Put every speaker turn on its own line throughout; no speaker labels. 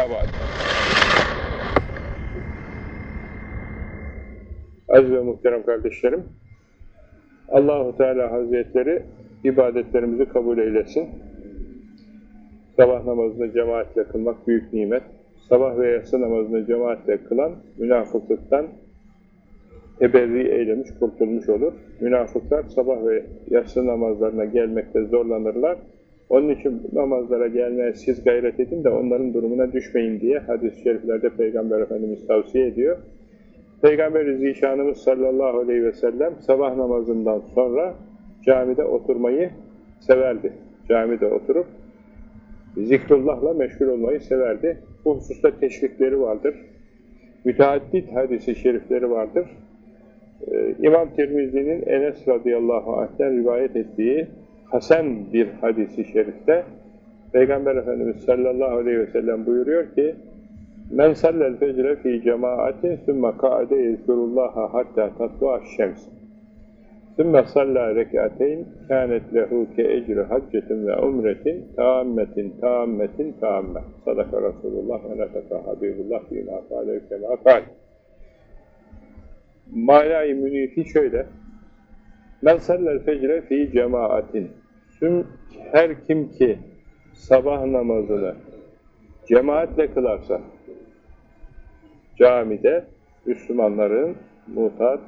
Abad. Aziz ve muhterem kardeşlerim, Allahu Teala Hazretleri ibadetlerimizi kabul eylesin. Sabah namazını cemaatle kılmak büyük nimet. Sabah ve yatsı namazını cemaatle kılan münafıklıktan teberri eylemiş, kurtulmuş olur. Münafıklar sabah ve yatsı namazlarına gelmekte zorlanırlar. Onun için namazlara gelmeye siz gayret edin de onların durumuna düşmeyin diye hadis-i şeriflerde Peygamber Efendimiz tavsiye ediyor. Peygamber-i Zişanımız sallallahu aleyhi ve sellem sabah namazından sonra camide oturmayı severdi. Camide oturup zikrullahla meşgul olmayı severdi. Bu hususta teşvikleri vardır. Müteaddit hadisi şerifleri vardır. Ee, İmam Tirmizi'nin Enes radıyallahu anh'ten rivayet ettiği Hasan bir hadisi şerifte Peygamber Efendimiz sallallahu aleyhi ve sellem buyuruyor ki Men sallel fecre fi cemaatin sümme ka'ade yezkurullaha hatta tatlu'a şems. Sümme salla rek'ateyn kânet lehu ke ecri haccetin ve umretin taammetin taammetin taamme sadaka Resulullah ve neteka Habibullah kâle kema kâle. Mâlâ-i münifi şöyle Men sallel fecre fi cemaatin Tüm her kim ki sabah namazını cemaatle kılarsa camide Müslümanların mutat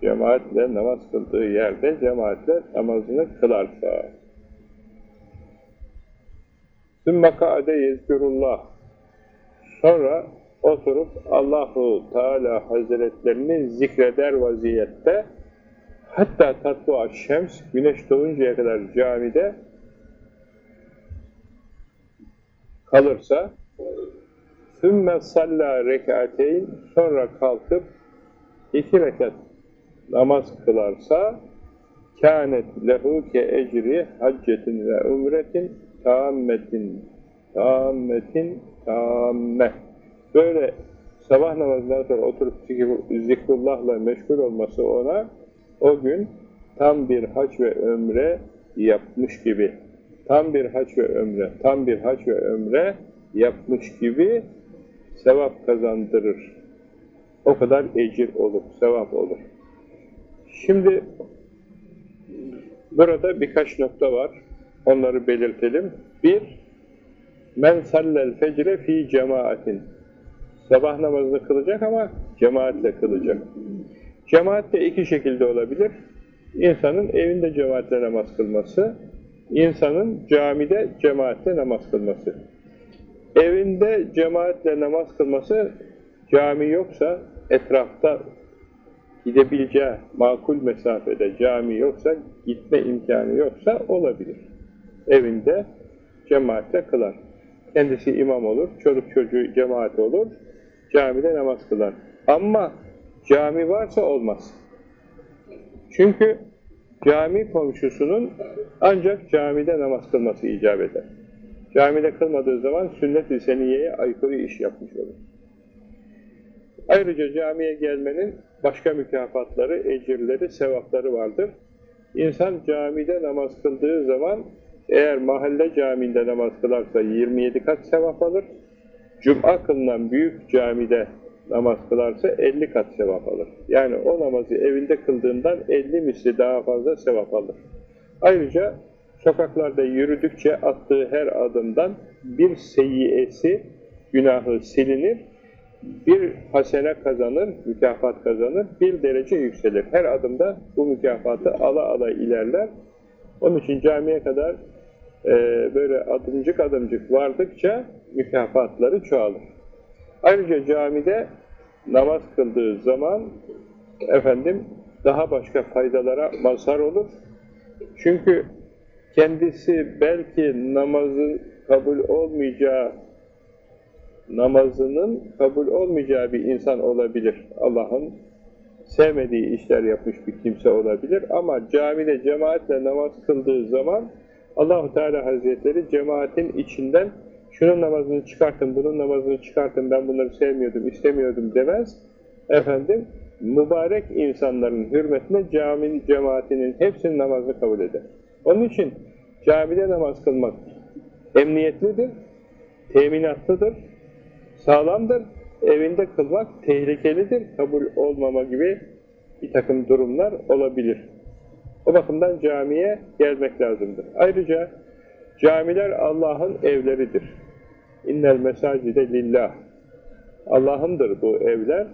cemaatle namaz kıldığı yerde cemaatle namazını kılarsa. Sümme ka'de yezgürullah sonra oturup Allahu Teala Hazretlerini zikreder vaziyette hatta tatlu şems güneş doğuncaya kadar camide kalırsa sümme salla rekateyn sonra kalkıp iki rekat namaz kılarsa kânet lehu ke ecri haccetin ve umretin taammetin taammetin taamme böyle sabah namazından sonra oturup zikrullahla meşgul olması ona o gün tam bir hac ve ömre yapmış gibi tam bir hac ve ömre tam bir hac ve ömre yapmış gibi sevap kazandırır. O kadar ecir olur, sevap olur. Şimdi burada birkaç nokta var. Onları belirtelim. Bir, men sallel fecre fi cemaatin. Sabah namazını kılacak ama cemaatle kılacak. Cemaat de iki şekilde olabilir. İnsanın evinde cemaatle namaz kılması, insanın camide cemaatle namaz kılması. Evinde cemaatle namaz kılması, cami yoksa, etrafta gidebileceği makul mesafede cami yoksa, gitme imkanı yoksa olabilir. Evinde cemaatle kılar. Kendisi imam olur, çocuk çocuğu cemaat olur, camide namaz kılar. Ama cami varsa olmaz. Çünkü cami komşusunun ancak camide namaz kılması icap eder. Camide kılmadığı zaman sünnet-i seniyeye aykırı iş yapmış olur. Ayrıca camiye gelmenin başka mükafatları, ecirleri, sevapları vardır. İnsan camide namaz kıldığı zaman eğer mahalle caminde namaz kılarsa 27 kat sevap alır. Cuma kılınan büyük camide namaz kılarsa 50 kat sevap alır. Yani o namazı evinde kıldığından 50 misli daha fazla sevap alır. Ayrıca sokaklarda yürüdükçe attığı her adımdan bir seyyiyesi, günahı silinir, bir hasene kazanır, mükafat kazanır, bir derece yükselir. Her adımda bu mükafatı ala ala ilerler. Onun için camiye kadar e, böyle adımcık adımcık vardıkça mükafatları çoğalır. Ayrıca camide namaz kıldığı zaman efendim daha başka faydalara mazhar olur. Çünkü kendisi belki namazı kabul olmayacağı namazının kabul olmayacağı bir insan olabilir. Allah'ın sevmediği işler yapmış bir kimse olabilir ama camide cemaatle namaz kıldığı zaman Allahu Teala Hazretleri cemaatin içinden şunun namazını çıkartın, bunun namazını çıkartın, ben bunları sevmiyordum, istemiyordum demez. Efendim, mübarek insanların hürmetine caminin cemaatinin hepsinin namazını kabul eder. Onun için camide namaz kılmak emniyetlidir, teminatlıdır, sağlamdır. Evinde kılmak tehlikelidir. Kabul olmama gibi bir takım durumlar olabilir. O bakımdan camiye gelmek lazımdır. Ayrıca camiler Allah'ın evleridir. İnnel mesacide lillah. Allah'ındır bu evler.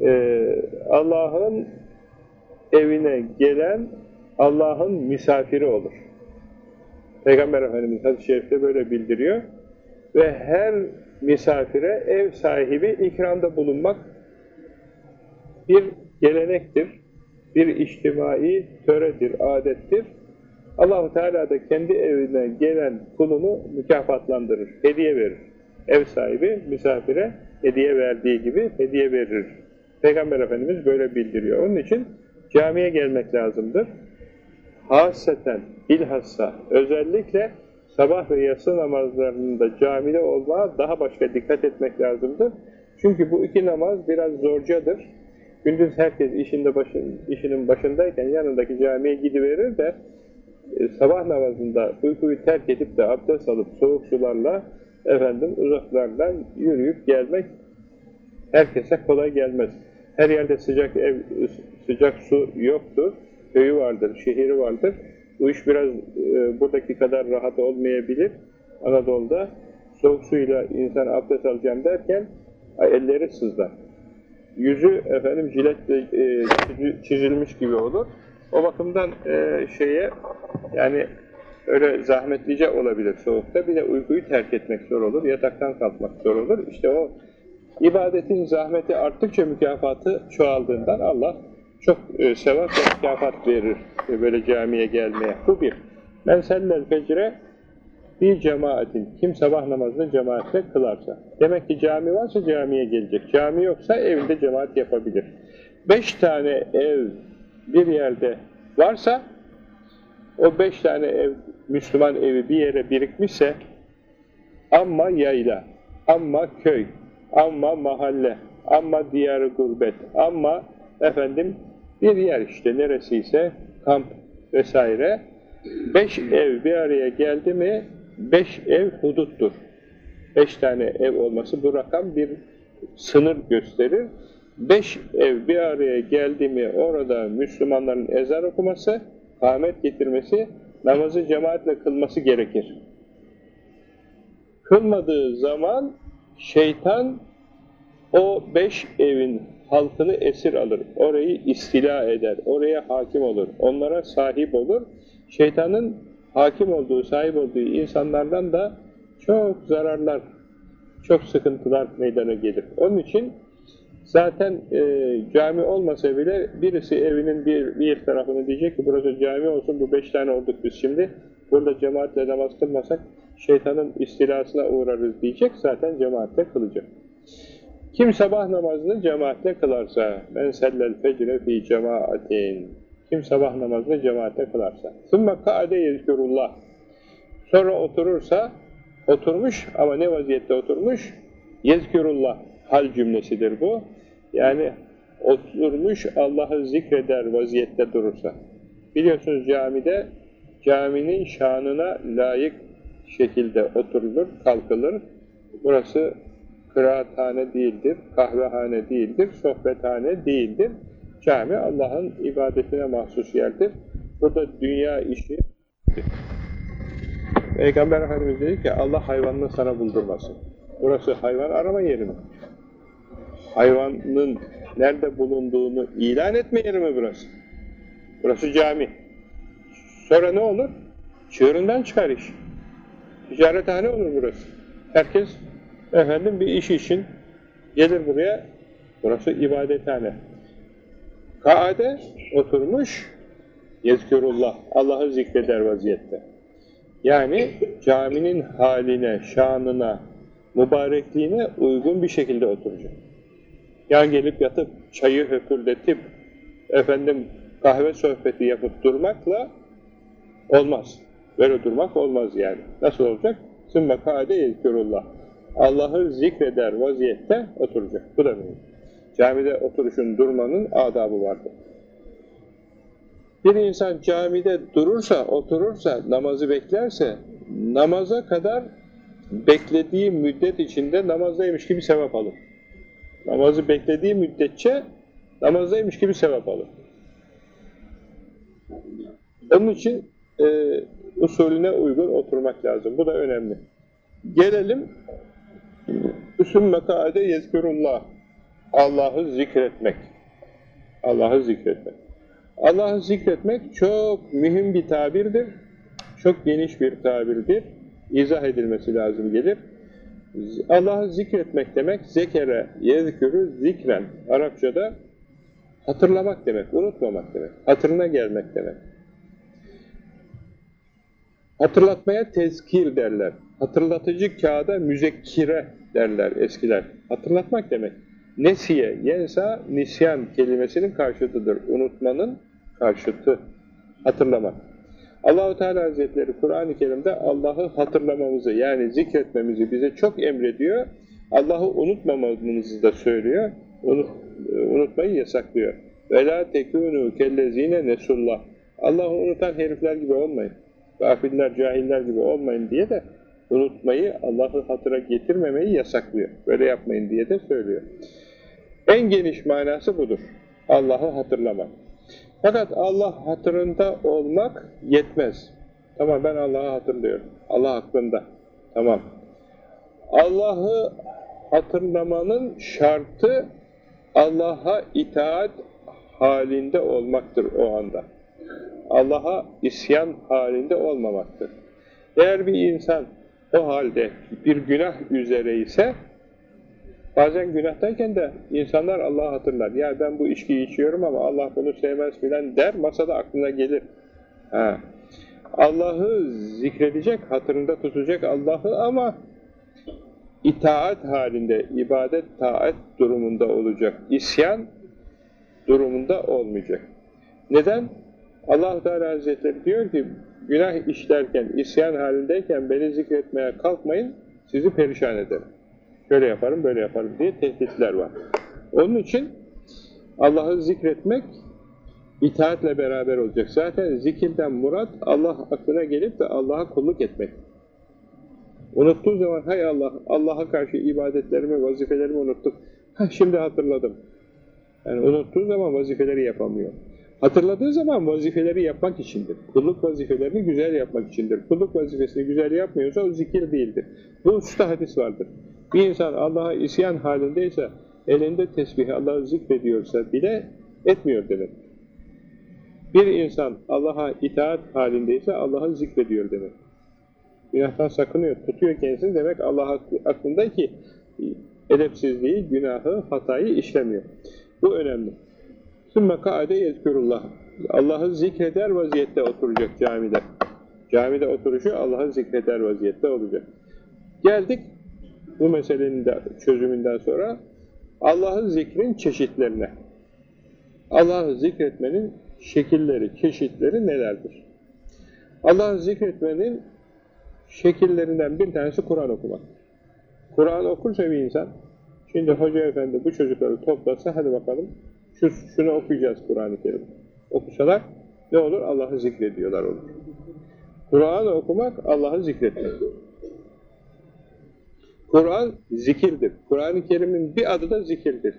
Ee, Allah'ın evine gelen Allah'ın misafiri olur. Peygamber Efendimiz hadis-i şerifte böyle bildiriyor. Ve her misafire ev sahibi ikramda bulunmak bir gelenektir, bir içtimai töredir, adettir. Allahu Teala da kendi evine gelen kulunu mükafatlandırır, hediye verir. Ev sahibi misafire hediye verdiği gibi hediye verir. Peygamber Efendimiz böyle bildiriyor. Onun için camiye gelmek lazımdır. Haseten, bilhassa, özellikle sabah ve yatsı namazlarında camide olmaya daha başka dikkat etmek lazımdır. Çünkü bu iki namaz biraz zorcadır. Gündüz herkes işinde başın, işinin başındayken yanındaki camiye gidiverir de sabah namazında uykuyu terk edip de abdest alıp soğuk sularla efendim uzaklardan yürüyüp gelmek herkese kolay gelmez. Her yerde sıcak ev, sıcak su yoktur. Köyü vardır, şehri vardır. Bu iş biraz e, buradaki kadar rahat olmayabilir. Anadolu'da soğuk suyla insan abdest alacağım derken elleri sızlar. Yüzü efendim jiletle e, çizilmiş gibi olur. O bakımdan e, şeye yani öyle zahmetlice olabilir soğukta. Bir de uykuyu terk etmek zor olur. Yataktan kalkmak zor olur. İşte o ibadetin zahmeti arttıkça mükafatı çoğaldığından Allah çok e, sevap ve mükafat verir e, böyle camiye gelmeye. Bu bir. Men sellel fecre bir cemaatin. Kim sabah namazını cemaatle kılarsa. Demek ki cami varsa camiye gelecek. Cami yoksa evinde cemaat yapabilir. Beş tane ev bir yerde varsa o beş tane ev, Müslüman evi bir yere birikmişse amma yayla, amma köy, amma mahalle, amma diyarı gurbet, amma efendim bir yer işte neresiyse kamp vesaire beş ev bir araya geldi mi beş ev huduttur. Beş tane ev olması bu rakam bir sınır gösterir. Beş ev bir araya geldi mi orada Müslümanların ezan okuması, kâhmet getirmesi, namazı cemaatle kılması gerekir. Kılmadığı zaman şeytan o beş evin halkını esir alır. Orayı istila eder. Oraya hakim olur. Onlara sahip olur. Şeytanın hakim olduğu, sahip olduğu insanlardan da çok zararlar, çok sıkıntılar meydana gelir. Onun için zaten e, cami olmasa bile birisi evinin bir, bir tarafını diyecek ki burası cami olsun, bu beş tane olduk biz şimdi. Burada cemaatle namaz kılmasak şeytanın istilasına uğrarız diyecek. Zaten cemaatle kılacak. Kim sabah namazını cemaatle kılarsa, men sellel fecre fi cemaatin. Kim sabah namazını cemaatle kılarsa. Sümme kaade yezkurullah. Sonra oturursa, oturmuş ama ne vaziyette oturmuş? Yezkurullah. Hal cümlesidir bu. Yani oturmuş Allah'ı zikreder vaziyette durursa. Biliyorsunuz camide, caminin şanına layık şekilde oturulur, kalkılır. Burası kıraathane değildir, kahvehane değildir, sohbethane değildir. Cami Allah'ın ibadetine mahsus yerdir. Burada dünya işi Peygamber Efendimiz dedi ki Allah hayvanını sana buldurmasın. Burası hayvan arama yeri mi? Hayvanın nerede bulunduğunu ilan etme yeri mi burası? Burası cami. Sonra ne olur? Çığırından çıkar iş. Ticarethane olur burası. Herkes efendim bir iş için gelir buraya. Burası ibadethane. Kaade oturmuş yezkürullah. Allah'ı zikreder vaziyette. Yani caminin haline, şanına, mübarekliğine uygun bir şekilde oturacak. Yani gelip yatıp çayı höpürdetip efendim kahve sohbeti yapıp durmakla olmaz. Böyle durmak olmaz yani. Nasıl olacak? Sümme kaade yezkürullah. Allah'ı zikreder vaziyette oturacak. Bu da mühim. Camide oturuşun, durmanın adabı vardır. Bir insan camide durursa, oturursa, namazı beklerse, namaza kadar beklediği müddet içinde namazdaymış gibi sevap alır. Namazı beklediği müddetçe namazdaymış gibi sevap alır. Onun için e, usulüne uygun oturmak lazım. Bu da önemli. Gelelim Üsümme kaade yezkürullah. Allah'ı zikretmek. Allah'ı zikretmek. Allah'ı zikretmek çok mühim bir tabirdir. Çok geniş bir tabirdir. İzah edilmesi lazım gelir. Allah'ı zikretmek demek, zekere, yezkürü, zikren. Arapçada hatırlamak demek, unutmamak demek, hatırına gelmek demek. Hatırlatmaya tezkir derler. Hatırlatıcı kağıda müzekkire derler eskiler. Hatırlatmak demek. Nesiye, yensa, nisyan kelimesinin karşıtıdır. Unutmanın karşıtı. Hatırlamak. Allahu Teala Hazretleri Kur'an-ı Kerim'de Allah'ı hatırlamamızı yani zikretmemizi bize çok emrediyor. Allah'ı unutmamamızı da söylüyor. Unut, unutmayı yasaklıyor. Ve la tekunu kellezine nesullah. Allah'ı unutan herifler gibi olmayın. Gafiller, cahiller gibi olmayın diye de unutmayı, Allah'ı hatıra getirmemeyi yasaklıyor. Böyle yapmayın diye de söylüyor. En geniş manası budur. Allah'ı hatırlamak. Fakat Allah hatırında olmak yetmez. Tamam ben Allah'ı hatırlıyorum. Allah aklında. Tamam. Allah'ı hatırlamanın şartı Allah'a itaat halinde olmaktır o anda. Allah'a isyan halinde olmamaktır. Eğer bir insan o halde bir günah üzere ise bazen günahtayken de insanlar Allah'ı hatırlar. Ya ben bu içkiyi içiyorum ama Allah bunu sevmez filan der, masada aklına gelir. Ha. Allah'ı zikredecek, hatırında tutacak Allah'ı ama itaat halinde, ibadet, taat durumunda olacak. İsyan durumunda olmayacak. Neden? allah Teala Hazretleri diyor ki, günah işlerken, isyan halindeyken beni zikretmeye kalkmayın, sizi perişan ederim. Şöyle yaparım, böyle yaparım diye tehditler var. Onun için Allah'ı zikretmek itaatle beraber olacak. Zaten zikirden murat Allah aklına gelip de Allah'a kulluk etmek. Unuttuğu zaman hay Allah, Allah'a karşı ibadetlerimi, vazifelerimi unuttum. Ha, şimdi hatırladım. Yani unuttuğu zaman vazifeleri yapamıyor. Hatırladığı zaman vazifeleri yapmak içindir. Kulluk vazifelerini güzel yapmak içindir. Kulluk vazifesini güzel yapmıyorsa o zikir değildir. Bu usta hadis vardır. Bir insan Allah'a isyan halindeyse, elinde tesbihi Allah'ı zikrediyorsa bile etmiyor demek. Bir insan Allah'a itaat halindeyse Allah'ı zikrediyor demek. Günahtan sakınıyor, tutuyor kendisini demek Allah aklında ki edepsizliği, günahı, hatayı işlemiyor. Bu önemli. Sümme kaade yezkürullah. Allah'ı zikreder vaziyette oturacak camide. Camide oturuşu Allah'ı zikreder vaziyette olacak. Geldik bu meselenin de çözümünden sonra Allah'ın zikrin çeşitlerine. Allah'ı zikretmenin şekilleri, çeşitleri nelerdir? Allah'ı zikretmenin şekillerinden bir tanesi Kur'an okumak. Kur'an okursa bir insan, şimdi Hoca Efendi bu çocukları toplasa, hadi bakalım, şu, şunu okuyacağız Kur'an-ı Kerim. Okusalar ne olur? Allah'ı zikrediyorlar olur. Kur'an okumak Allah'ı zikretmek. Kur'an zikirdir. Kur'an-ı Kerim'in bir adı da zikirdir.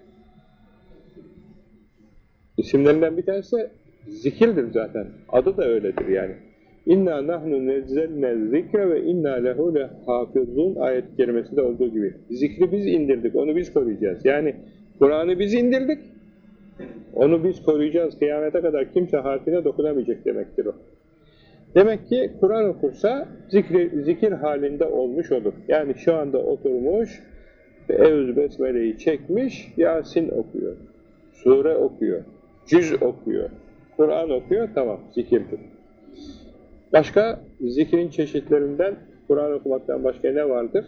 İsimlerinden bir tanesi zikirdir zaten. Adı da öyledir yani. İnna nahnu nezzelne zikre ve inna lehu lehafizun ayet-i kerimesinde olduğu gibi. Zikri biz indirdik, onu biz koruyacağız. Yani Kur'an'ı biz indirdik, onu biz koruyacağız. Kıyamete kadar kimse harfine dokunamayacak demektir o. Demek ki Kur'an okursa zikri, zikir halinde olmuş olur. Yani şu anda oturmuş, Evz Besmele'yi çekmiş, Yasin okuyor, sure okuyor, cüz okuyor, Kur'an okuyor, tamam zikirdir. Başka zikrin çeşitlerinden, Kur'an okumaktan başka ne vardır?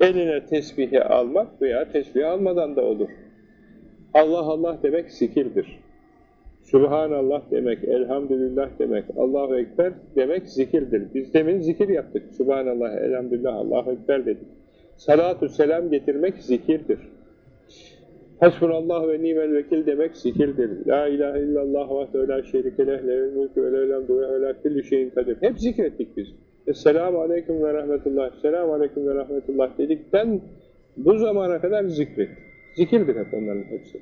Eline tesbihi almak veya tesbihi almadan da olur. Allah Allah demek zikirdir. Subhanallah demek, elhamdülillah demek, Allahu Ekber demek zikirdir. Biz demin zikir yaptık. Subhanallah, elhamdülillah, Allahu Ekber dedik. Salatü selam getirmek zikirdir. Hasbunallah ve nimel vekil demek zikirdir. La ilahe illallah ve la şerike leh lehül mülkü ve lehül hamdü ve la kulli şeyin kadir. Hep zikrettik biz. Esselamu Aleyküm ve Rahmetullah, Esselamu Aleyküm ve Rahmetullah dedikten bu zamana kadar zikri. Zikirdir hep onların hepsi.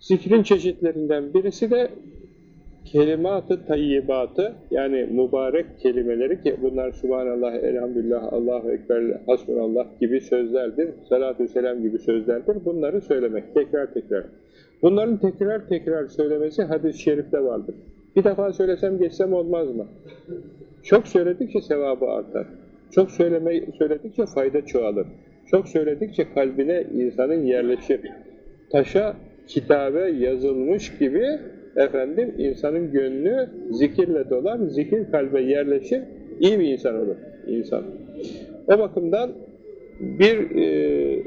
Zikrin çeşitlerinden birisi de kelimat-ı tayyibatı yani mübarek kelimeleri ki bunlar Subhanallah, Elhamdülillah, Allahu Ekber, Hasbunallah gibi sözlerdir. Salatü selam gibi sözlerdir. Bunları söylemek tekrar tekrar. Bunların tekrar tekrar söylemesi hadis-i şerifte vardır. Bir defa söylesem geçsem olmaz mı? Çok söyledikçe sevabı artar. Çok söyleme, söyledikçe fayda çoğalır. Çok söyledikçe kalbine insanın yerleşir. Taşa, kitabe yazılmış gibi efendim insanın gönlü zikirle dolar, zikir kalbe yerleşir, iyi bir insan olur insan. O bakımdan bir e,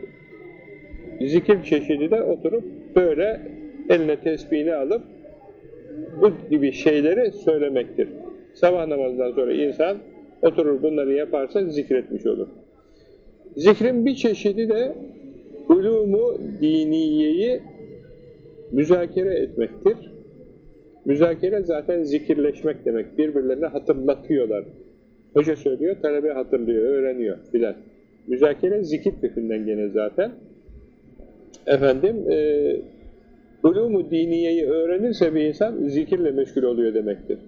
zikir çeşidi de oturup böyle eline tesbihini alıp bu gibi şeyleri söylemektir. Sabah namazından sonra insan oturur bunları yaparsa zikretmiş olur. Zikrin bir çeşidi de ulumu diniyeyi müzakere etmektir. Müzakere zaten zikirleşmek demek. Birbirlerine hatırlatıyorlar. Hoca söylüyor, talebe hatırlıyor, öğreniyor filan. Müzakere zikir kökünden gene zaten. Efendim, e, ulumu diniyeyi öğrenirse bir insan zikirle meşgul oluyor demektir.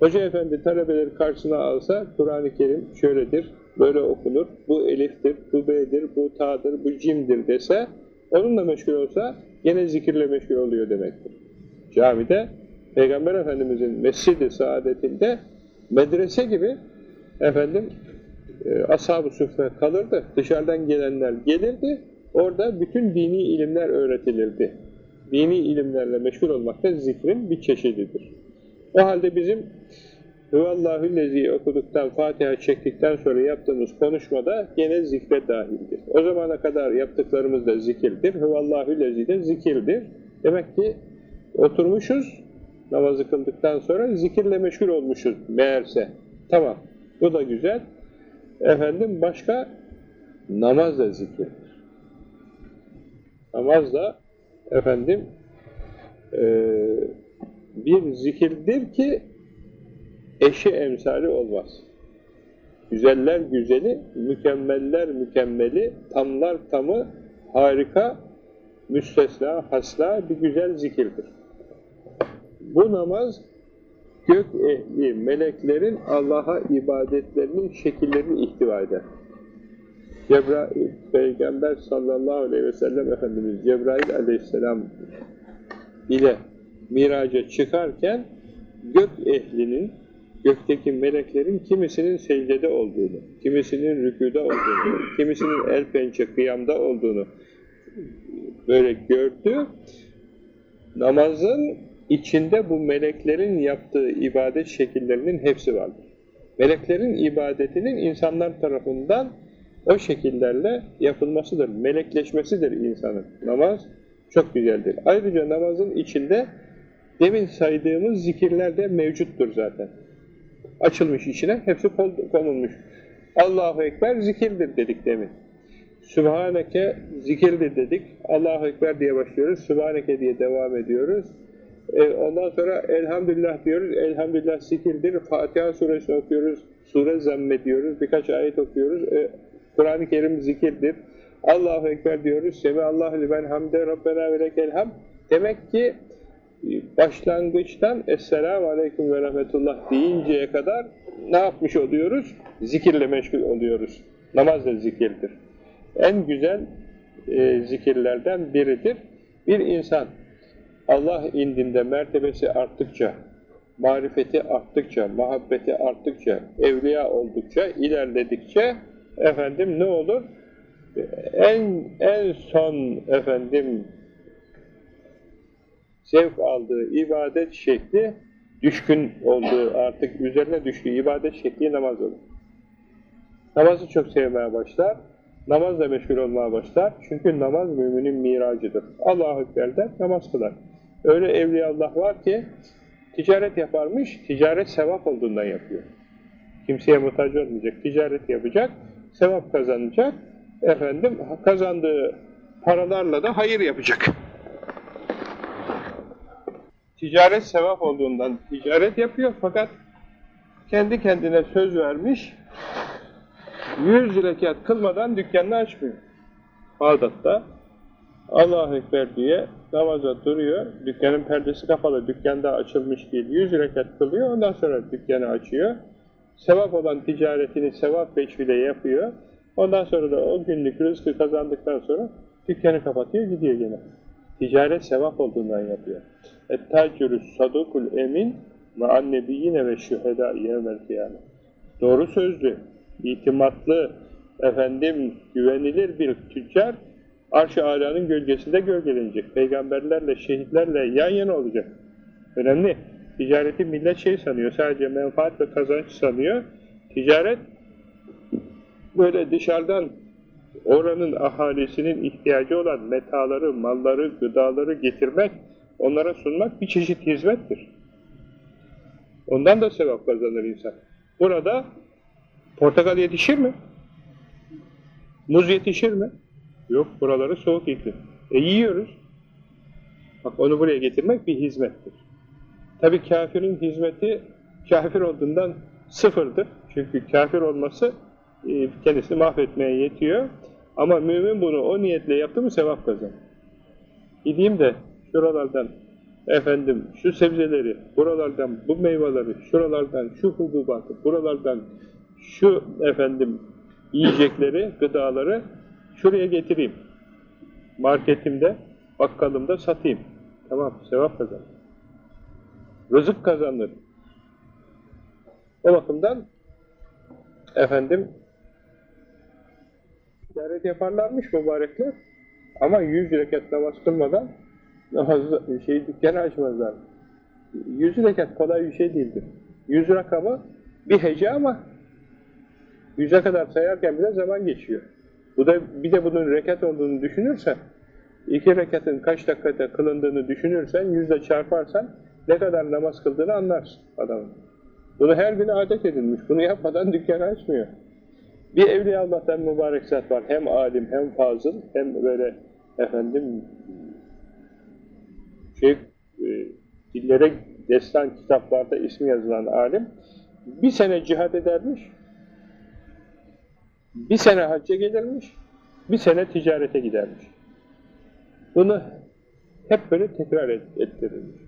Hoca efendi talebeleri karşısına alsa Kur'an-ı Kerim şöyledir, böyle okunur, bu eliftir, bu b'dir, bu ta'dır, bu cimdir dese, onunla meşgul olsa gene zikirle meşgul oluyor demektir. Camide Peygamber Efendimizin mescid-i saadetinde medrese gibi efendim e, ashab-ı süfre kalırdı. Dışarıdan gelenler gelirdi. Orada bütün dini ilimler öğretilirdi. Dini ilimlerle meşgul olmak da zikrin bir çeşididir. O halde bizim Hüvallahüllezi okuduktan, Fatiha çektikten sonra yaptığımız konuşmada gene zikre dahildir. O zamana kadar yaptıklarımız da zikirdir. Hüvallahüllezi de zikirdir. Demek ki oturmuşuz, namazı kıldıktan sonra zikirle meşgul olmuşuz meğerse. Tamam, bu da güzel. Efendim başka? Namaz da zikirdir. Namaz da efendim e, bir zikirdir ki eşi emsali olmaz. Güzeller güzeli, mükemmeller mükemmeli, tamlar tamı, harika, müstesna, hasla bir güzel zikirdir. Bu namaz gök ehli, meleklerin Allah'a ibadetlerinin şekillerini ihtiva eder. Cebrail, Peygamber sallallahu aleyhi ve sellem Efendimiz Cebrail aleyhisselam ile miraca çıkarken gök ehlinin, gökteki meleklerin kimisinin secdede olduğunu, kimisinin rüküde olduğunu, kimisinin el pençe kıyamda olduğunu böyle gördü. Namazın içinde bu meleklerin yaptığı ibadet şekillerinin hepsi vardır. Meleklerin ibadetinin insanlar tarafından o şekillerle yapılmasıdır, melekleşmesidir insanın. Namaz çok güzeldir. Ayrıca namazın içinde demin saydığımız zikirler de mevcuttur zaten. Açılmış içine, hepsi konulmuş. Allahu Ekber zikirdir dedik demin. Sübhaneke zikirdir dedik. Allahu Ekber diye başlıyoruz. Sübhaneke diye devam ediyoruz. E, ondan sonra elhamdülillah diyoruz. Elhamdülillah zikirdir. Fatiha suresini okuyoruz. Sure zammediyoruz. Birkaç ayet okuyoruz. E, Kur'an-ı Kerim zikirdir. Allahu Ekber diyoruz. Semi Allahu limen hamde Rabbena ve lekel ham. Demek ki başlangıçtan Esselamu Aleyküm ve Rahmetullah deyinceye kadar ne yapmış oluyoruz? Zikirle meşgul oluyoruz. Namaz da zikirdir. En güzel e, zikirlerden biridir. Bir insan Allah indinde mertebesi arttıkça, marifeti arttıkça, muhabbeti arttıkça, evliya oldukça, ilerledikçe efendim ne olur? En en son efendim zevk aldığı ibadet şekli düşkün olduğu artık üzerine düştüğü ibadet şekli namaz olur. Namazı çok sevmeye başlar. Namazla meşgul olmaya başlar. Çünkü namaz müminin miracıdır. Allah-u Ekber'de namaz kılar. Öyle evliya Allah var ki ticaret yaparmış, ticaret sevap olduğundan yapıyor. Kimseye muhtaç olmayacak, ticaret yapacak, sevap kazanacak, efendim kazandığı paralarla da hayır yapacak. Ticaret sevap olduğundan ticaret yapıyor fakat kendi kendine söz vermiş, yüz rekat kılmadan dükkanını açmıyor. Bağdat'ta Allah-u Ekber diye namaza duruyor, dükkanın perdesi kapalı, dükkanda açılmış değil, yüz rekat kılıyor, ondan sonra dükkanı açıyor. Sevap olan ticaretini sevap beçiyle yapıyor, ondan sonra da o günlük rızkı kazandıktan sonra dükkanı kapatıyor, gidiyor gene. Ticaret sevap olduğundan yapıyor. Et-tacürüs sadukul emin ve annebiyyine ve şühedâ yevmel kıyamet. Doğru sözlü, itimatlı, efendim güvenilir bir tüccar, Arş-ı Ala'nın gölgesinde gölgelenecek. Peygamberlerle, şehitlerle yan yana olacak. Önemli. Ticareti millet şey sanıyor, sadece menfaat ve kazanç sanıyor. Ticaret, böyle dışarıdan oranın ahalisinin ihtiyacı olan metaları, malları, gıdaları getirmek, onlara sunmak bir çeşit hizmettir. Ondan da sevap kazanır insan. Burada portakal yetişir mi? Muz yetişir mi? Yok, buraları soğuk iklim. E yiyoruz. Bak onu buraya getirmek bir hizmettir. Tabi kafirin hizmeti kafir olduğundan sıfırdır. Çünkü kafir olması e, kendisini mahvetmeye yetiyor. Ama mümin bunu o niyetle yaptı mı sevap kazanır. Gideyim de şuralardan efendim şu sebzeleri, buralardan bu meyveleri, şuralardan şu hububatı, buralardan şu efendim yiyecekleri, gıdaları şuraya getireyim. Marketimde, bakkalımda satayım. Tamam, sevap kazanır. Rızık kazanır. O bakımdan efendim ticaret yaparlarmış mübarekler ama yüz rekat namaz kılmadan namaz, şey, dükkanı açmazlar. Yüz rekat kolay bir şey değildir. Yüz rakamı bir hece ama yüze kadar sayarken bile zaman geçiyor. Bu da bir de bunun rekat olduğunu düşünürsen, iki rekatın kaç dakikada kılındığını düşünürsen, yüzle çarparsan ne kadar namaz kıldığını anlarsın adamın. Bunu her gün adet edilmiş. Bunu yapmadan dükkanı açmıyor. Bir Evliya Allah'tan mübarek zat var. Hem alim, hem fazıl, hem böyle efendim şey, e, dillere destan kitaplarda ismi yazılan alim bir sene cihad edermiş, bir sene hacca gelirmiş, bir sene ticarete gidermiş. Bunu hep böyle tekrar ettirilmiş.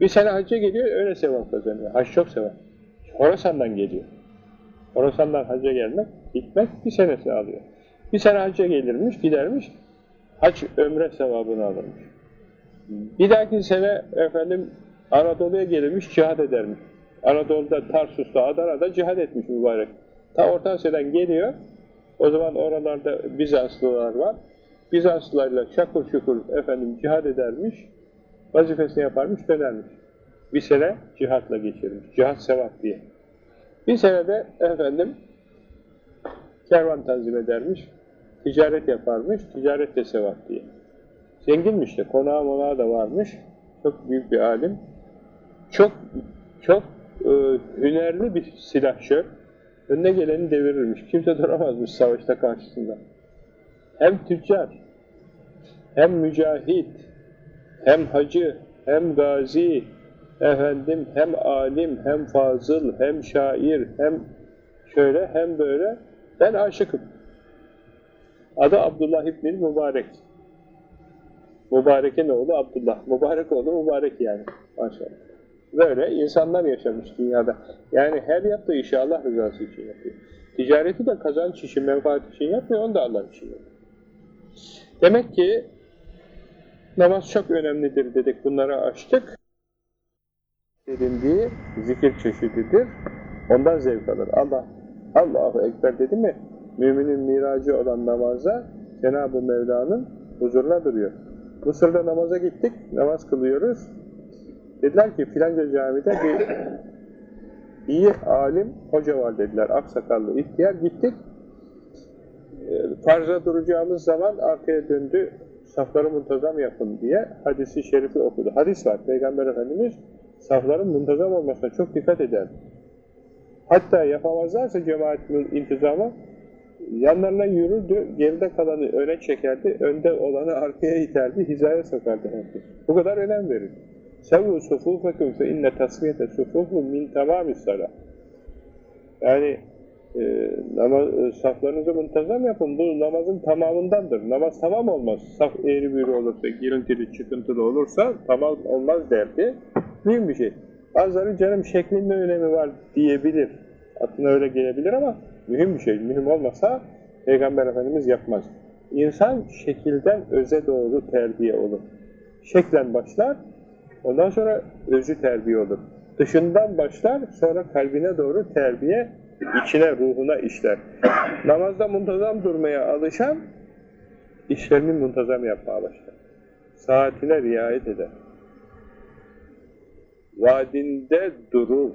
Bir sene hacca geliyor, öyle sevap kazanıyor. Hac çok sevap. Horasan'dan geliyor. Horasan'dan hacca gelmek, gitmek bir senesi alıyor. Bir sene hacca gelirmiş, gidermiş, hac ömre sevabını alırmış. Bir dahaki sene efendim Anadolu'ya gelirmiş, cihad edermiş. Anadolu'da, Tarsus'ta, Adana'da cihad etmiş mübarek. Ta Orta Asya'dan geliyor, o zaman oralarda Bizanslılar var. Bizanslılarla şakur şukur efendim cihad edermiş, vazifesini yaparmış, dönermiş. Bir sene cihatla geçirmiş, cihat sevap diye. Bir senede efendim kervan tanzim edermiş, ticaret yaparmış, ticaret de sevap diye. Zenginmiş de, konağı monağı da varmış, çok büyük bir alim. Çok, çok e, hünerli bir silahşör. Önüne geleni devirirmiş. Kimse duramazmış savaşta karşısında. Hem tüccar, hem mücahit, hem hacı, hem gazi, efendim hem alim, hem fazıl, hem şair, hem şöyle, hem böyle. Ben aşıkım. Adı Abdullah İbni Mübarek. Mübarek'in oğlu Abdullah. Mübarek oğlu mübarek yani. Maşallah. Böyle insanlar yaşamış dünyada. Yani her yaptığı işi Allah rızası için yapıyor. Ticareti de kazanç için, menfaat için yapmıyor, onu da Allah için yapıyor. Demek ki namaz çok önemlidir dedik, bunları açtık. Edindiği zikir çeşididir. Ondan zevk alır. Allah, Allahu Ekber dedi mi, müminin miracı olan namaza Cenab-ı Mevla'nın huzuruna duruyor. Mısır'da namaza gittik, namaz kılıyoruz. Dediler ki filanca camide bir iyi alim hoca var dediler, aksakallı ihtiyar. Gittik, farza duracağımız zaman arkaya döndü, safları muntazam yapın diye hadisi şerifi okudu. Hadis var, Peygamber Efendimiz safların muntazam olmasına çok dikkat eder. Hatta yapamazlarsa cemaatin intizamı yanlarına yürürdü, geride kalanı öne çekerdi, önde olanı arkaya iterdi, hizaya sokardı herkes. Bu kadar önem verir. Sevvu sufufekum fe inne tasmiyete sufufu min tamamis sala. Yani e, namaz, e, saflarınızı muntazam yapın. Bu namazın tamamındandır. Namaz tamam olmaz. Saf eğri büğrü olursa, girintili, çıkıntılı olursa tamam olmaz derdi. Mühim bir şey. Bazıları canım şeklin ne önemi var diyebilir. Aklına öyle gelebilir ama mühim bir şey. Mühim olmasa Peygamber Efendimiz yapmaz. İnsan şekilden öze doğru terbiye olur. Şeklen başlar, ondan sonra özü terbiye olur. Dışından başlar, sonra kalbine doğru terbiye, içine, ruhuna işler. Namazda muntazam durmaya alışan, işlerini muntazam yapmaya başlar. Saatine riayet eder. Vaadinde durur.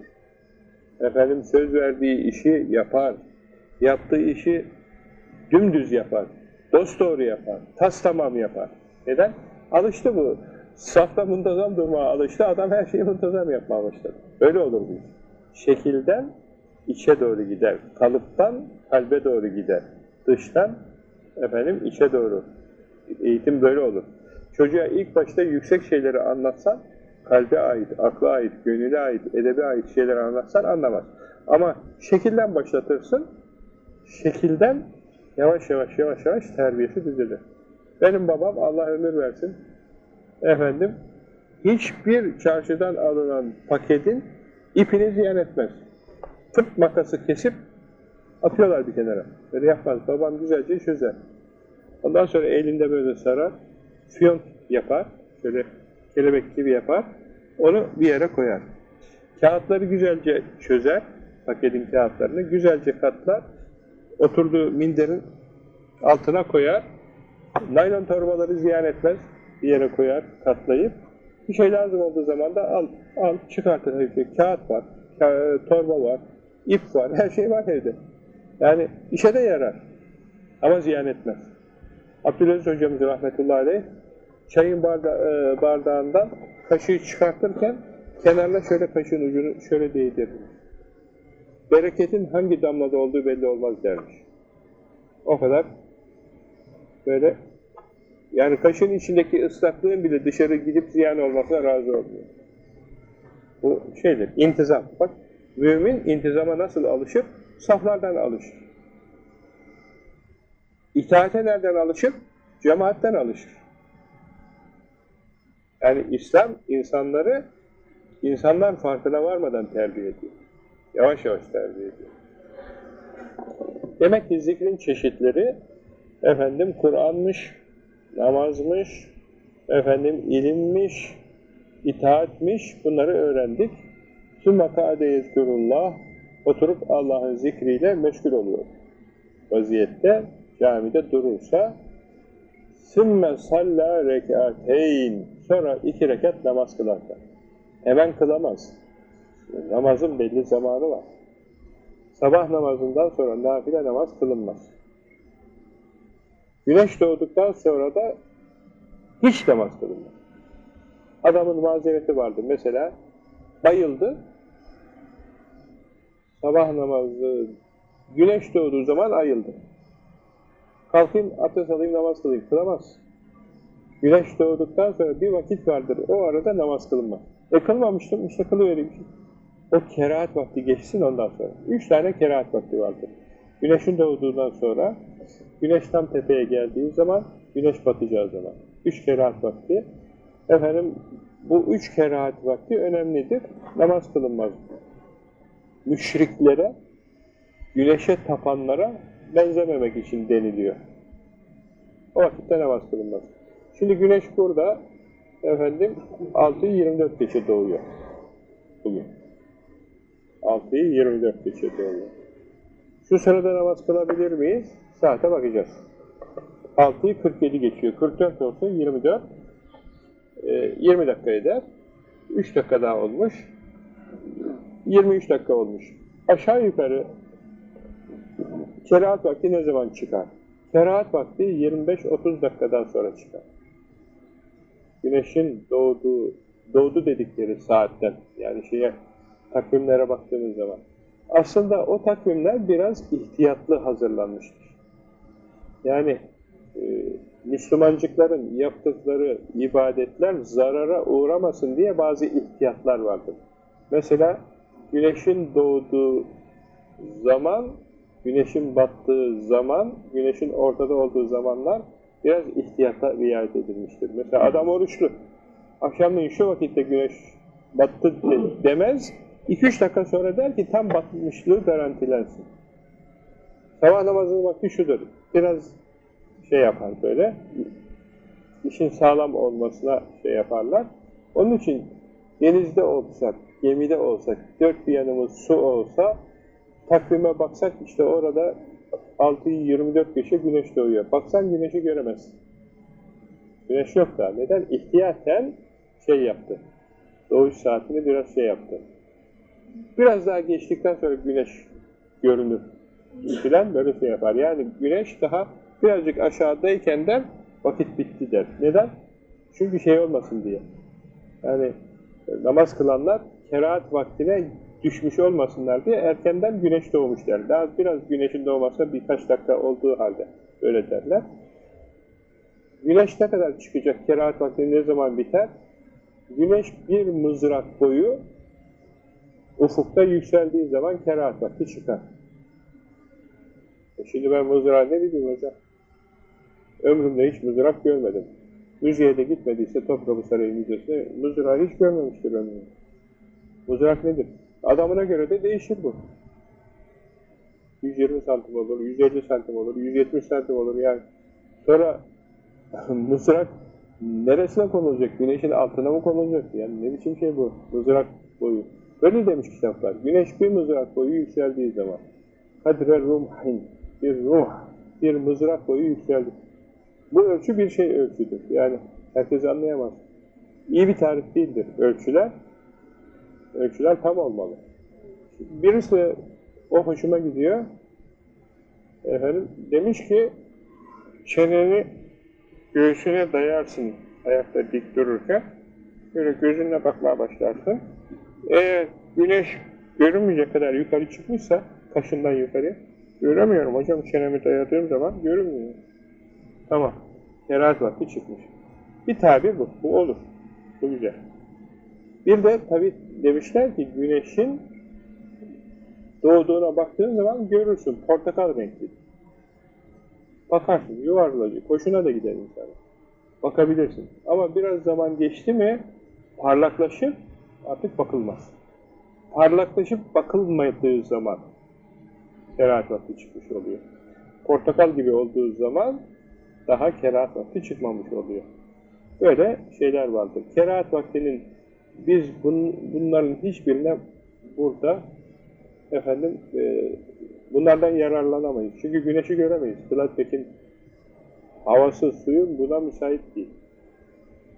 Efendim söz verdiği işi yapar. Yaptığı işi dümdüz yapar. Dosdoğru yapar. Tas tamam yapar. Neden? Alıştı bu. Safta muntazam durmaya alıştı. Adam her şeyi muntazam yapmaya başladı. Öyle olur bu. Şekilden içe doğru gider. Kalıptan kalbe doğru gider. Dıştan efendim içe doğru. Eğitim böyle olur. Çocuğa ilk başta yüksek şeyleri anlatsan kalbe ait, akla ait, gönüle ait, edebe ait şeyleri anlatsan anlamaz. Ama şekilden başlatırsın, şekilden yavaş yavaş yavaş yavaş terbiyesi düzelir. Benim babam Allah ömür versin, efendim, hiçbir çarşıdan alınan paketin ipini ziyan etmez. Tıp makası kesip atıyorlar bir kenara. Böyle yapmaz. Babam güzelce çözer. Ondan sonra elinde böyle sarar, fiyon yapar, şöyle kelebek gibi yapar, onu bir yere koyar. Kağıtları güzelce çözer, paketin kağıtlarını güzelce katlar, oturduğu minderin altına koyar, naylon torbaları ziyan etmez, bir yere koyar, katlayıp, bir şey lazım olduğu zaman da al, al çıkartır. Kağıt var, ka torba var, ip var, her şey var evde. Yani işe de yarar ama ziyan etmez. Abdülaziz hocamız rahmetullahi aleyh çayın barda e, bardağından kaşığı çıkartırken kenarına şöyle kaşığın ucunu şöyle değdirir. Bereketin hangi damlada olduğu belli olmaz dermiş. O kadar böyle yani kaşığın içindeki ıslaklığın bile dışarı gidip ziyan olmasına razı olmuyor. Bu şeydir, intizam. Bak, mümin intizama nasıl alışır? Saflardan alışır. İtaate nereden alışır? Cemaatten alışır. Yani İslam insanları insanlar farkına varmadan terbiye ediyor. Yavaş yavaş terbiye ediyor. Demek ki zikrin çeşitleri efendim Kur'an'mış, namazmış, efendim ilimmiş, itaatmiş bunları öğrendik. Sümme kâde yezkurullah oturup Allah'ın zikriyle meşgul oluyor. Vaziyette camide durursa sümme salla rekateyn sonra iki rekat namaz kılarlar. Hemen kılamaz. Namazın belli zamanı var. Sabah namazından sonra nafile namaz kılınmaz. Güneş doğduktan sonra da hiç namaz kılınmaz. Adamın mazereti vardı. Mesela bayıldı. Sabah namazı güneş doğduğu zaman ayıldı. Kalkayım, abdest alayım, namaz kılayım. Kılamaz. Güneş doğduktan sonra bir vakit vardır. O arada namaz kılınmaz. E kılmamıştım, işte kılıvereyim. O kerahat vakti geçsin ondan sonra. Üç tane kerahat vakti vardır. Güneşin doğduğundan sonra, güneş tam tepeye geldiği zaman, güneş batacağı zaman. Üç kerahat vakti. Efendim, bu üç kerahat vakti önemlidir. Namaz kılınmaz. Müşriklere, güneşe tapanlara benzememek için deniliyor. O vakitte namaz kılınmaz. Şimdi güneş burada, efendim, 6'yı 24 geçe doğuyor. Bugün. 6'yı 24 geçe doğuyor. Şu sırada namaz kılabilir miyiz? Saate bakacağız. 6'yı 47 geçiyor. 44 olsa 24. E, 20 dakika eder. 3 dakika daha olmuş. 23 dakika olmuş. Aşağı yukarı kerahat vakti ne zaman çıkar? Kerahat vakti 25-30 dakikadan sonra çıkar. Güneşin doğduğu, doğdu dedikleri saatten, yani şeye, takvimlere baktığımız zaman. Aslında o takvimler biraz ihtiyatlı hazırlanmıştır. Yani e, Müslümancıkların yaptıkları ibadetler zarara uğramasın diye bazı ihtiyatlar vardır. Mesela güneşin doğduğu zaman, güneşin battığı zaman, güneşin ortada olduğu zamanlar biraz ihtiyata riayet edilmiştir. Mesela adam oruçlu. Akşamleyin şu vakitte güneş battı de, demez, 2-3 dakika sonra der ki tam batmışlığı garantilensin. Sabah namazının vakti şudur. Biraz şey yapar böyle, işin sağlam olmasına şey yaparlar. Onun için denizde olsak, gemide olsak, dört bir yanımız su olsa, takvime baksak işte orada 6'yı 24 geçe güneş doğuyor. Baksan güneşi göremezsin. Güneş yok da. Neden? İhtiyaten şey yaptı. Doğuş saatini biraz şey yaptı. Biraz daha geçtikten sonra güneş görünür. Filan böyle şey yapar. Yani güneş daha birazcık aşağıdayken der vakit bitti der. Neden? Çünkü şey olmasın diye. Yani namaz kılanlar kerahat vaktine düşmüş olmasınlar diye erkenden güneş doğmuş der. Daha biraz güneşin doğmasına birkaç dakika olduğu halde öyle derler. Güneş ne kadar çıkacak, kerahat vakti ne zaman biter? Güneş bir mızrak boyu ufukta yükseldiği zaman kerahat vakti çıkar. E şimdi ben mızrağı ne bileyim hocam? Ömrümde hiç mızrak görmedim. Müzeye de gitmediyse Topkapı Sarayı Müzesi'ne mızrağı hiç görmemiştir ömrümde. Mızrak nedir? Adamına göre de değişir bu. 120 santim olur, 150 santim olur, 170 santim olur yani. Sonra mızrak neresine konulacak? Güneşin altına mı konulacak? Yani ne biçim şey bu? Mızrak boyu. Böyle demiş kitaplar. Güneş bir mızrak boyu yükseldiği zaman. Kadre rumhin. Bir ruh. Bir mızrak boyu yükseldi. Bu ölçü bir şey ölçüdür. Yani herkes anlayamaz. İyi bir tarif değildir ölçüler. Ölçüler tam olmalı. Birisi o hoşuma gidiyor. Efendim, demiş ki çeneni göğsüne dayarsın ayakta dik dururken. Böyle gözünle bakmaya başlarsın. Eğer güneş görünmeyecek kadar yukarı çıkmışsa, kaşından yukarı, göremiyorum hocam çenemi dayadığım zaman görünmüyor. Tamam, kerahat vakti çıkmış. Bir tabir bu, bu olur. Bu güzel. Bir de tabi demişler ki güneşin doğduğuna baktığın zaman görürsün, portakal renkli. Bakarsın, yuvarlacı, koşuna da gider insan. Bakabilirsin. Ama biraz zaman geçti mi parlaklaşır, artık bakılmaz. Parlaklaşıp bakılmadığı zaman kerahat vakti çıkmış oluyor. Portakal gibi olduğu zaman daha kerahat vakti çıkmamış oluyor. Böyle şeyler vardır. Kerahat vaktinin biz bun, bunların hiçbirine burada efendim e, bunlardan yararlanamayız. Çünkü güneşi göremeyiz. Kılattekin havası, suyu buna müsait değil.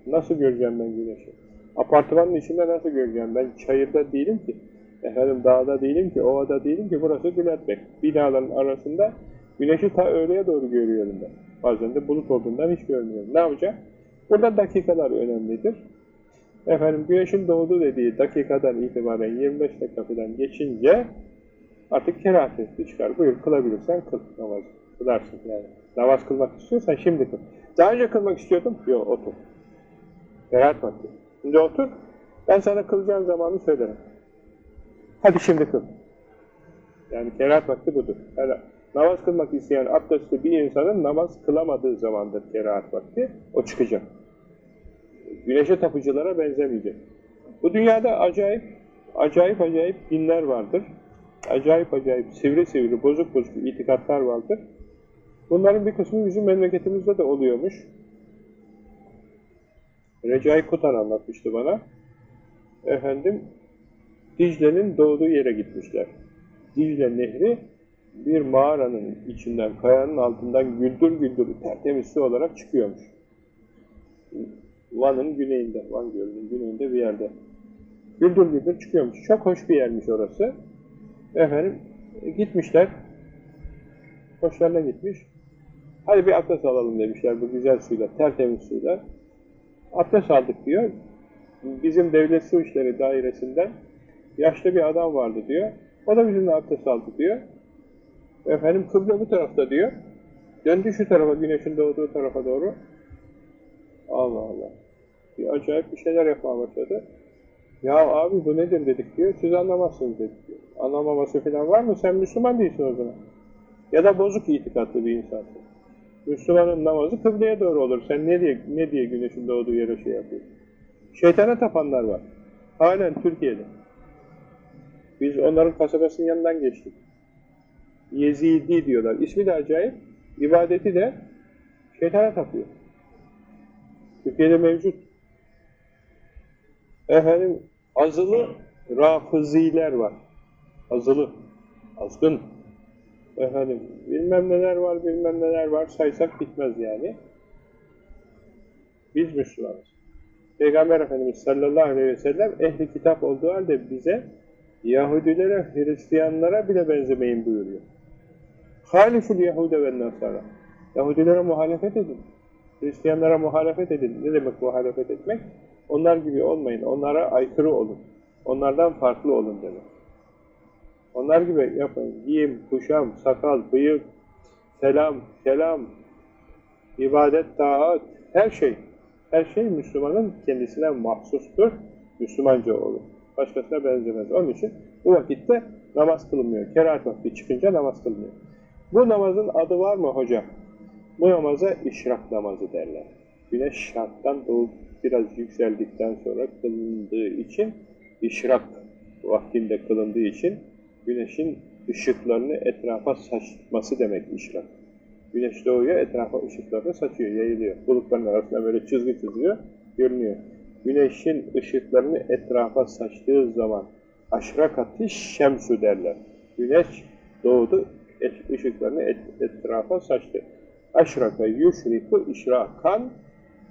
Nasıl göreceğim ben güneşi? Apartmanın içinde nasıl göreceğim? Ben çayırda değilim ki. Efendim dağda değilim ki, ovada değilim ki. Burası Gladbeck. Binaların arasında güneşi ta öğleye doğru görüyorum ben. Bazen de bulut olduğundan hiç görmüyorum. Ne yapacağım? Burada dakikalar önemlidir. Efendim güneşin doğdu dediği dakikadan itibaren 25 dakika falan geçince artık kerahati çıkar. Buyur kılabilirsen kıl namazı. Kılarsın yani. Namaz kılmak istiyorsan şimdi kıl. Daha önce kılmak istiyordum. Yok otur. Kerahat vakti. Şimdi otur. Ben sana kılacağım zamanı söylerim. Hadi şimdi kıl. Yani kerahat vakti budur. Yani namaz kılmak isteyen abdestli bir insanın namaz kılamadığı zamandır kerahat vakti. O çıkacak. Güneşe tapıcılara benzemeyecek. Bu dünyada acayip, acayip acayip dinler vardır. Acayip acayip sivri sivri, bozuk bozuk itikatlar vardır. Bunların bir kısmı bizim memleketimizde de oluyormuş. Recai Kutan anlatmıştı bana. Efendim, Dicle'nin doğduğu yere gitmişler. Dicle Nehri bir mağaranın içinden, kayanın altından güldür güldür tertemiz su olarak çıkıyormuş. Van'ın güneyinde, Van Gölü'nün güneyinde bir yerde. Güldür güldür çıkıyormuş. Çok hoş bir yermiş orası. Efendim, gitmişler. Hoşlarına gitmiş. Hadi bir abdest alalım demişler bu güzel suyla, tertemiz suyla. Abdest aldık diyor. Bizim devlet su işleri dairesinden yaşlı bir adam vardı diyor. O da bizimle abdest aldı diyor. Efendim kıble bu tarafta diyor. Döndü şu tarafa, güneşin doğduğu tarafa doğru. Allah Allah. Bir acayip bir şeyler yapmaya başladı. Ya abi bu nedir dedik diyor, siz anlamazsınız dedik diyor. Anlamaması falan var mı? Sen Müslüman değilsin o zaman. Ya da bozuk itikatlı bir insansın. Müslümanın namazı kıbleye doğru olur. Sen ne diye, ne diye güneşin doğduğu yere şey yapıyorsun? Şeytana tapanlar var. Halen Türkiye'de. Biz onların kasabasının yanından geçtik. Yezidi diyorlar. İsmi de acayip. İbadeti de şeytana tapıyor. Türkiye'de mevcut. Efendim azılı rafıziler var. Azılı. Azgın. Efendim bilmem neler var, bilmem neler var saysak bitmez yani. Biz Müslümanız. Peygamber Efendimiz sallallahu aleyhi ve sellem ehli kitap olduğu halde bize Yahudilere, Hristiyanlara bile benzemeyin buyuruyor. Haliful Yahude ve Nasara. Yahudilere muhalefet edin. Hristiyanlara muhalefet edin. Ne demek muhalefet etmek? Onlar gibi olmayın. Onlara aykırı olun. Onlardan farklı olun demek. Onlar gibi yapmayın. Giyim, kuşam, sakal, bıyık, selam, kelam, ibadet, taat, her şey. Her şey Müslümanın kendisine mahsustur. Müslümanca olur. Başkasına benzemez. Onun için bu vakitte namaz kılınmıyor. Kerahat vakti çıkınca namaz kılınıyor. Bu namazın adı var mı hocam? Bu namaza işrak namazı derler. Güneş şarttan doğup biraz yükseldikten sonra kılındığı için işrak vaktinde kılındığı için güneşin ışıklarını etrafa saçması demek işrak. Güneş doğuyor, etrafa ışıklarını saçıyor, yayılıyor. Bulutların arasında böyle çizgi çiziyor, görünüyor. Güneşin ışıklarını etrafa saçtığı zaman aşrakati şemsu derler. Güneş doğdu, ışıklarını et, etrafa saçtı. Aşraka yuşriku işrakan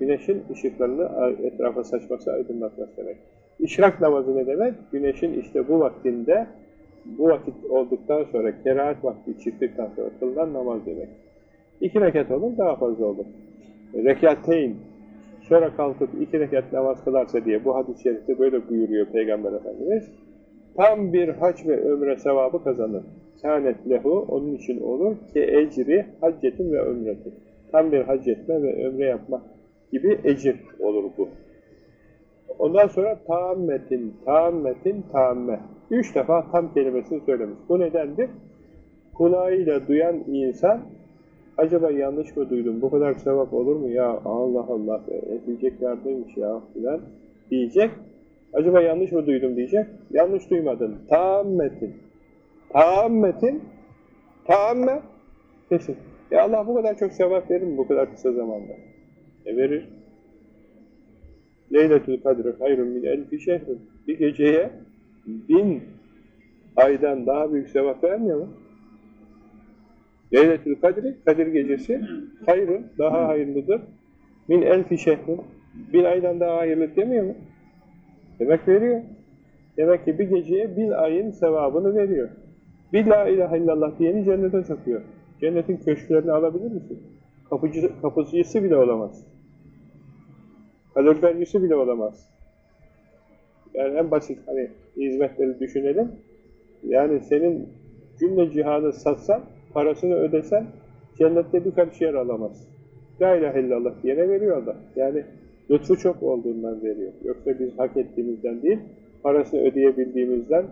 güneşin ışıklarını etrafa saçması, aydınlatması demek. İşrak namazı ne demek? Güneşin işte bu vaktinde, bu vakit olduktan sonra, kerahat vakti çıktıktan sonra kılınan namaz demek. İki rekat olur, daha fazla olur. Rekateyn, sonra kalkıp iki rekat namaz kılarsa diye bu hadis-i şerifte böyle buyuruyor Peygamber Efendimiz. Tam bir hac ve ömre sevabı kazanır. Kânet lehu, onun için olur ki ecri haccetin ve ömretin. Tam bir hac etme ve ömre yapma gibi ecir olur bu. Ondan sonra taammetin, taammetin, taamme. Üç defa tam kelimesini söylemiş. Bu nedendir? Kulağıyla duyan insan, acaba yanlış mı duydum, bu kadar sevap olur mu ya, Allah Allah, edilecek yardımmış ya filan diyecek. Acaba yanlış mı duydum diyecek. Yanlış duymadın. Taammetin. Taammetin. Taamme. Kesin. Ya Allah bu kadar çok sevap verir mi bu kadar kısa zamanda? E verir. Leyletül Kadri hayrun min elfi şehrin. Bir geceye bin aydan daha büyük sevap vermiyor mu? Leyletül Kadri, Kadir gecesi hayrun, daha hayırlıdır. Min elfi şehrin. Bin aydan daha hayırlı demiyor mu? Demek veriyor. Demek ki bir geceye bin ayın sevabını veriyor. Bir la ilahe illallah diyeni cennete sokuyor. Cennetin köşklerini alabilir misin? Kapıcı, kapıcısı bile olamaz. Kalorifercisi bile olamaz. Yani en basit hani hizmetleri düşünelim. Yani senin cümle cihanı satsan, parasını ödesen, cennette bir karış yer alamaz. La ilahe illallah diyene veriyor da. Yani lütfu çok olduğundan veriyor. Yoksa biz hak ettiğimizden değil, parasını ödeyebildiğimizden,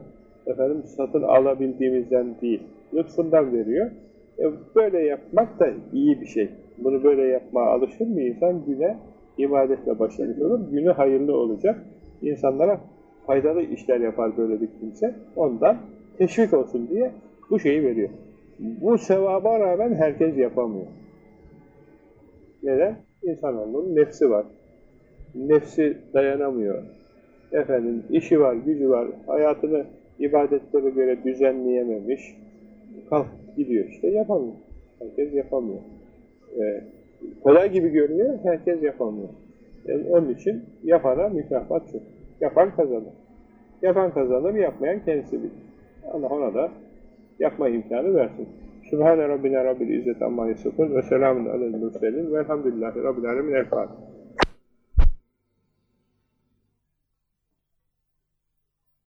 efendim satın alabildiğimizden değil. Lütfundan veriyor. E böyle yapmak da iyi bir şey. Bunu böyle yapmaya alışır mı insan güne ibadetle başlamış olur. Günü hayırlı olacak. İnsanlara faydalı işler yapar böyle bir kimse. Ondan teşvik olsun diye bu şeyi veriyor. Bu sevaba rağmen herkes yapamıyor. Neden? İnsanoğlunun nefsi var. Nefsi dayanamıyor. Efendim işi var, gücü var. Hayatını ibadetlere göre düzenleyememiş. Kalk gidiyor işte yapamıyor. Herkes yapamıyor. Ee, kolay gibi görünüyor, herkes yapamıyor. Yani onun için yapana mükafat çok. Yapan kazanır. Yapan kazanır, yapmayan kendisi bilir. Allah ona da yapma imkanı versin. Sübhane Rabbine Rabbil İzzet Amma Yusufun ve selamun alel mürselin velhamdülillahi Rabbil Alemin El Fatiha.